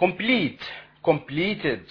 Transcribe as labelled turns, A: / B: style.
A: complete completed